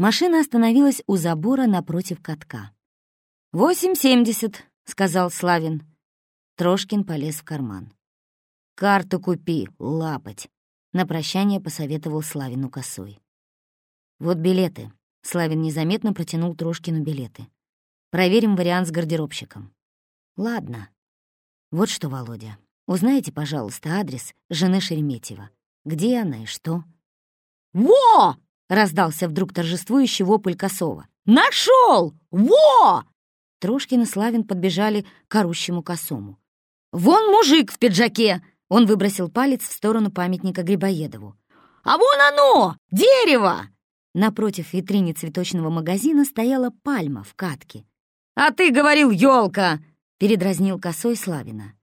Машина остановилась у забора напротив катка. «Восемь семьдесят», — сказал Славин. Трошкин полез в карман. «Карту купи, лапать», — на прощание посоветовал Славину косой. «Вот билеты». Славин незаметно протянул Трошкину билеты. «Проверим вариант с гардеробщиком». «Ладно. Вот что, Володя, узнайте, пожалуйста, адрес жены Шереметьева. Где она и что?» «Во!» — раздался вдруг торжествующий вопль Косова. «Нашел! Во!» Трошкин и Славин подбежали к орущему Косому. «Вон мужик в пиджаке!» Он выбросил палец в сторону памятника Грибоедову. «А вон оно! Дерево!» Напротив витрины цветочного магазина стояла пальма в катке. «А ты говорил, елка!» — передразнил косой Славина.